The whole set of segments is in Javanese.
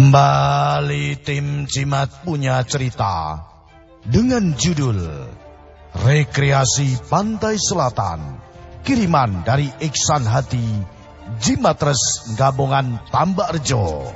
Kembali tim Jimat punya cerita dengan judul Rekreasi Pantai Selatan. Kiriman dari Iksan Hati Jimatres Gabungan Tambak Rejo.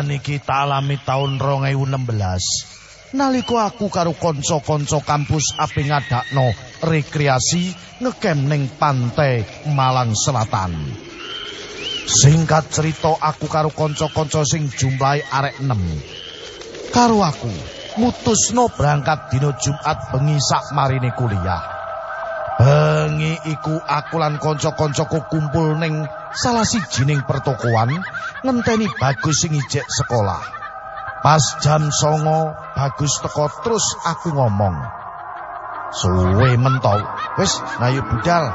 Kedadian iki tak alami tahun 2016. Nalika aku karo kanca-kanca kampus ape ngadakno rekreasi ngekem ning pantai Malang Selatan. Singkat cerita aku karo kanca-kanca sing jumlahe arek 6. Karo aku mutusno berangkat dina Jumat bengi sak marine kuliah. Bengi iku aku lan kanca-kancaku kumpul ning salah sijining pertokoan ngenteni Bagus sing ijek sekolah. Pas jam songo Bagus teko terus aku ngomong. Suwe mentau, wis nayu budal.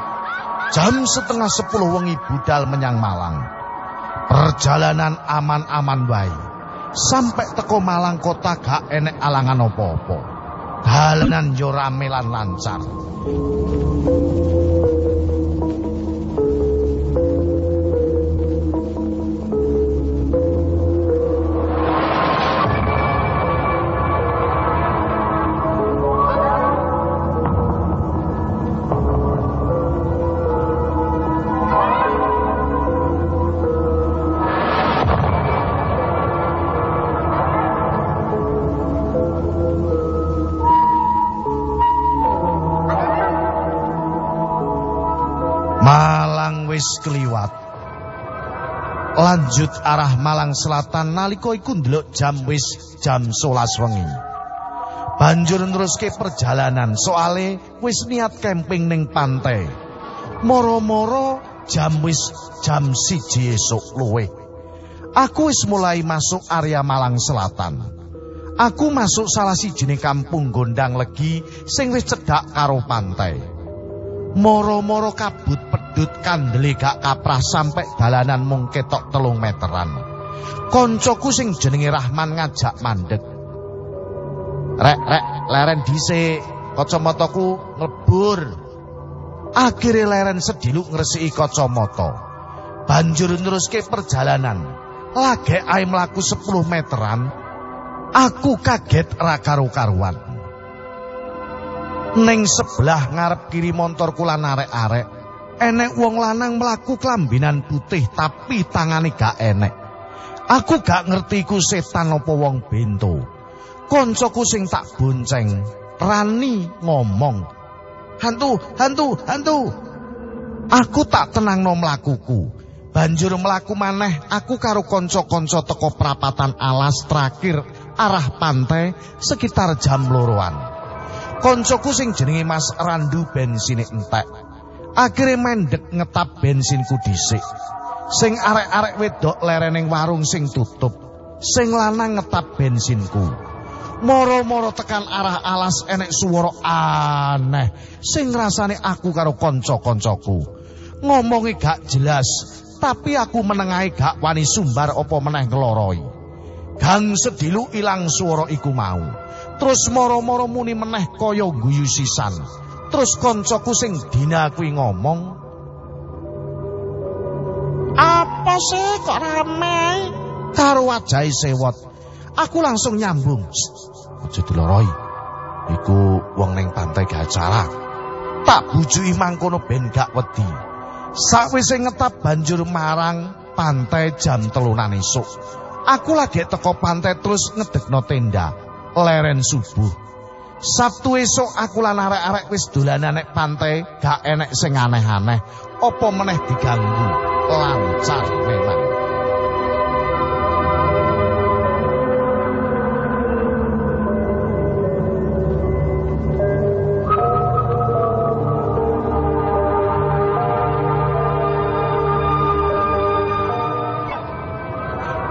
Jam setengah sepuluh wengi budal menyang Malang. Perjalanan aman-aman wae. Sampai teko Malang kota gak enek alangan opo-opo. Dalanan yo rame lan lancar. Wis kliwat. Lanjut arah Malang Selatan nalika iku ndelok jam wis jam 11 wengi. Banjur neruske perjalanan soale wis niat camping ning pantai. Moro-moro jam wis jam siji esuk luwe. Aku wis mulai masuk area Malang Selatan. Aku masuk salah sijining kampung Gondang Legi sing wis cedhak karo pantai. Moro-moro kabut pedut kandele gak kaprah sampai dalanan mung ketok telung meteran. Koncoku sing jenenge Rahman ngajak mandek. Rek, rek, leren dhisik, kacamataku nglebur. Akhire leren sediluk ngresiki kacamata. Banjur neruske perjalanan. Lage ae mlaku 10 meteran, aku kaget ra karo-karuan. Ning sebelah ngarep kiri montor kula arek-arek, enek wong lanang mlaku klambinan putih tapi tangane gak enek. Aku gak ngerti ku setan apa wong bento. Koncoku sing tak bonceng, rani ngomong. Hantu, hantu, hantu. Aku tak tenang no mlakuku. Banjur mlaku maneh aku karo kanca-kanca teko prapatan alas terakhir arah pantai sekitar jam loroan. Koncoku sing jenenge Mas Randu bensine entek. Akhire mendek ngetap bensinku dhisik. Sing arek-arek wedok lerening warung sing tutup. Sing lanang ngetap bensinku. Moro-moro tekan arah alas enek swara aneh sing rasane aku karo kanca-kancaku. Ngomongi gak jelas, tapi aku menengahi gak wani sumbar apa meneh ngloroi. Gang sedilu ilang swara iku mau. Terus moro-moro muni meneh kaya guyu sisan. Terus koncoku sing dina kuwi ngomong, "Apa sih kok rame?" Karo wajahe sewot. Aku langsung nyambung. Aja diloroi. Iku wong ning pantai gak acara. Tak bujui mangkono ben gak wedi. Sakwise ngetap banjur marang pantai jam telunan esuk. Aku lagi teko pantai terus ngedekno tenda. Leren subuh. Sabtu esok aku lan arek-arek wis dolan nek pantai, gak enek sing aneh-aneh. Apa meneh diganggu? Lancar memang.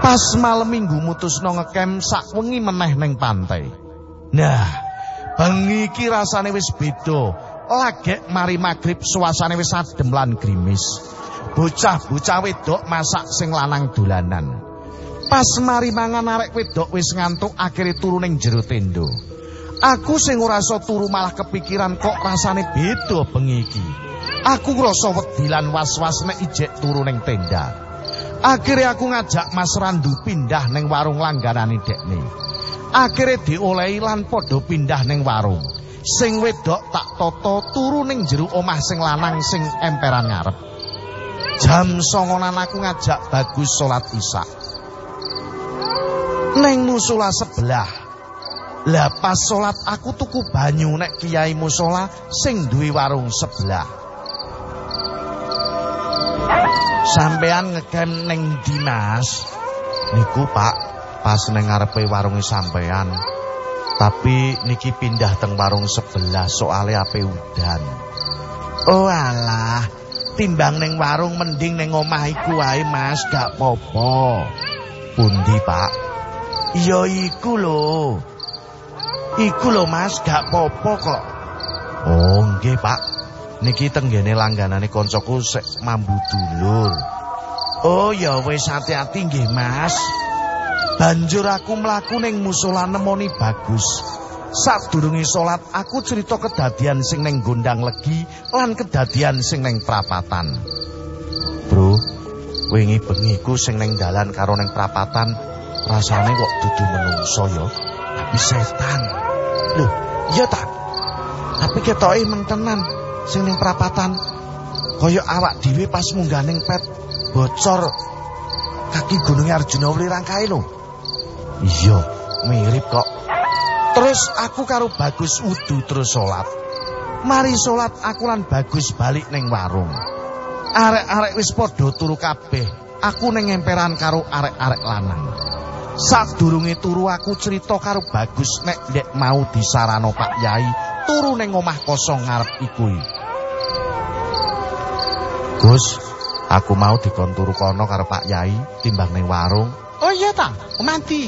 Pas malam minggu mutusno nongekem sak wengi meneh neng pantai. Nah, bengi iki rasane wis beda. Lagek mari magrib suasane wis adem lan grimis. Bocah-bocah wedok masak sing lanang dolanan. Pas mari mangan arek wedok wis ngantuk akhire turu ning jero tenda. Aku sing ora iso turu malah kepikiran kok rasane beda bengi iki. Aku ngrasa wedi lan was-was nek ijek turu ning tenda. Akhire aku ngajak Mas Randu pindah ning warung langganane dekne. Akhire diolehi lan padha pindah ning warung. Sing wedok tak toto turu ning jero omah sing lanang sing emperan ngarep. Jam songonan aku ngajak bagus salat isya. Neng musola sebelah. Lah pas salat aku tuku banyu nek kiai musola sing duwe warung sebelah. Sampean ngegem ning Dimas. Niku Pak, pas ning ngarepe warunge sampean. Tapi niki pindah teng warung sebelah soale ape udan. Oh alah, timbang ning warung mending ning omah iku wae Mas, gak popo. Pundi, Pak? Iya iku lho. Iku lho Mas, gak popo kok. Oh, nggih, Pak. Niki tenggene langganane koncoku sik mambu dulur. Oh ya wis hati-hati nggih Mas. Banjur aku mlaku ning musala nemoni bagus. Sadurunge salat aku cerita kedadian sing ning gondang legi lan kedadian sing ning prapatan. Bro, wingi bengiku sing ning dalan karo ning prapatan rasane kok dudu menungso ya. Tapi setan. Loh, iya ta? Tapi ketoke meng tenan. sing ning prapatan kaya awak dhewe pas munggah ning pet bocor kaki gunung Arjuna Wlirang kae lho. Iya mirip kok. Terus aku karo bagus wudu terus salat mari salat aku lan bagus balik ning warung. Arek-arek wis padha turu kabeh. Aku ning emperan karo arek-arek lanang. Sadurunge turu aku cerita karo Bagus nek ndek mau disarano Pak Yai turu ning omah kosong ngarep iku. Gus, aku mau dikon turu kono karo Pak Yai timbang ning warung. Oh iya ta, manti.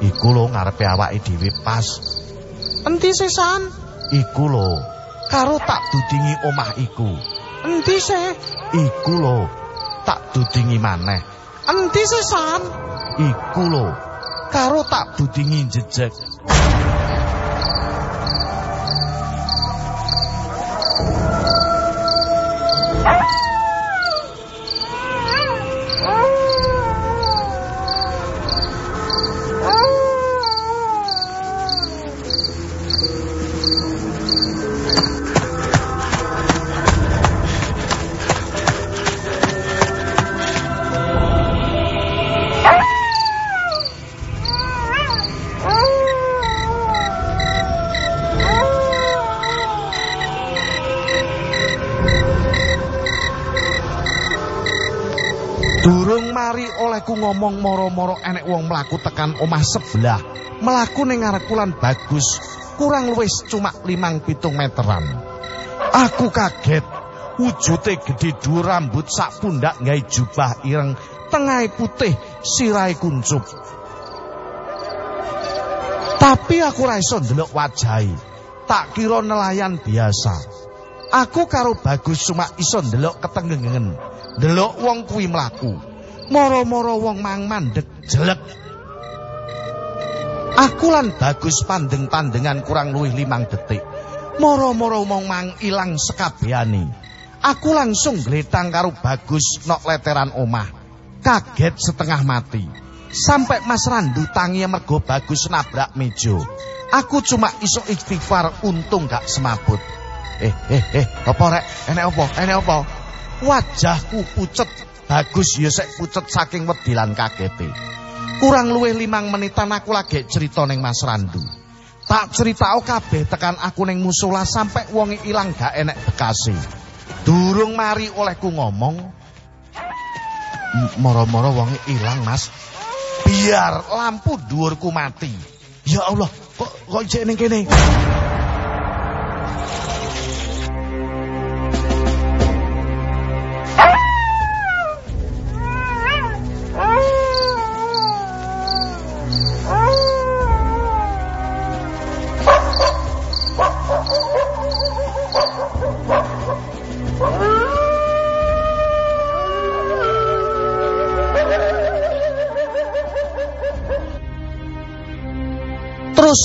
Iku lho ngarepe awake dhewe pas. Endi sesan? Iku lho, karo tak dudingi omah iku. Endi se? Iku lho, tak dudingi maneh. Endi sesan? Iku lho, karo tak dudingi jejeg. Durung mari olehku ngomong moro-moro enek wong mlaku tekan omah sebelah. Mlaku ning ngarepku lan bagus, kurang luwih cuma limang pitung meteran. Aku kaget. Wujute gedhe dhuwur rambut sak pundak gawe jubah ireng, tengahe putih, sirahe kuncup. Tapi aku ora iso ndelok wajahe. Tak kira nelayan biasa. Aku karo bagus cuma iso ndelok ketenggengen. Delok wong kuwi mlaku. Moro-moro wong mang mandeg jelek. Aku lan bagus pandeng-pandengan kurang luwih limang detik. Moro-moro wong mang ilang sekabehane. Aku langsung gletang karo bagus nok leteran omah. Kaget setengah mati. Sampai Mas Randu tangi mergo bagus nabrak meja. Aku cuma iso istighfar untung gak semaput. Eh, eh, eh, apa rek? Enek apa? Enek apa? Wajahku pucet. Bagus ya sek pucet saking wedi lan kagete kurang luwih limang menitan aku lagi cerita ning Mas Randu. Tak ceritao kabeh tekan aku ning musola sampai wonge ilang gak enek bekasi. Durung mari olehku ngomong moro-moro wonge ilang Mas. Biar lampu dhuwurku mati. Ya Allah kok kok jek ning kene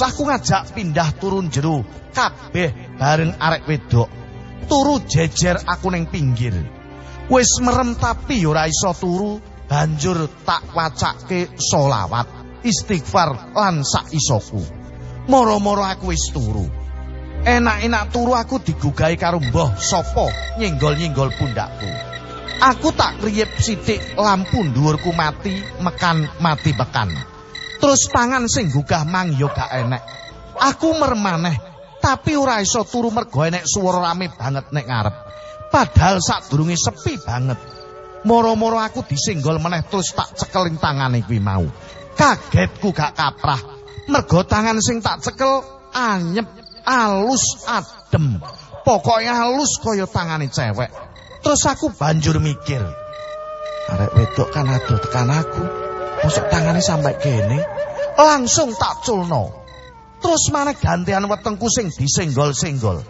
Aku ngajak pindah turun jero kabeh bareng arek wedok. Turu jejer aku ning pinggir. Wis merem tapi ora iso turu, banjur tak wacake solawat, istighfar lan sak isoku. Moro-moro aku wis turu. Enak-enak turu aku digugai karo mbah sapa nyenggol-nyenggol pundakku. Aku tak kriyep sithik lampu dhuwurku mati, mekan mati bekan. Terus tangan sing gugah mang yo gak enek. Aku mermaneh, tapi ora iso turu mergo enek swara rame banget nek ngarep. Padahal sadurunge sepi banget. Moro-moro aku disenggol meneh terus tak cekelin tangane kuwi mau. Kagetku gak kaprah. Mergo tangan sing tak cekel anyep, alus, adem. Pokoknya halus kaya tangane cewek. Terus aku banjur mikir. Arek wedok kan aduh tekan aku. Masuk tangannya sampai gini. Langsung tak culno. Terus mana gantian wetengku sing disenggol-senggol.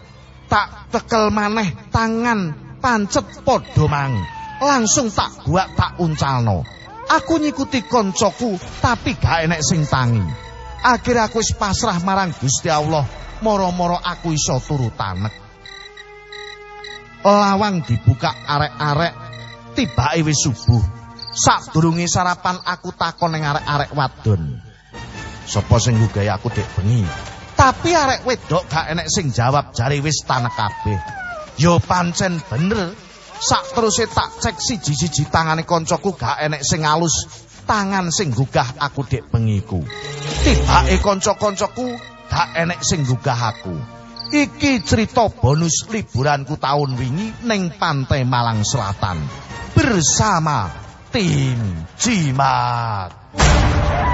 Tak tekel maneh tangan pancet podo mang. Langsung tak buat tak uncalno. Aku nyikuti koncoku tapi gak enek sing tangi. Akhir aku wis pasrah marang Gusti Allah. Moro-moro aku iso turu tanek. Lawang dibuka arek-arek. Tibake wis subuh. Sadurunge sarapan aku takon ning arek-arek wadon. Sopo sing ngugay aku dek bengi? Tapi arek wedok gak enek sing jawab jari wis tanek kabeh. Yo pancen bener. Sak teruse tak cek siji-siji tangane koncoku gak enek sing alus. Tangan sing gugah aku dek bengiku. Tibake konco-koncoku gak enek sing gugah aku. Iki cerita bonus liburanku tahun wingi ning pantai Malang Selatan. Bersama 电之物。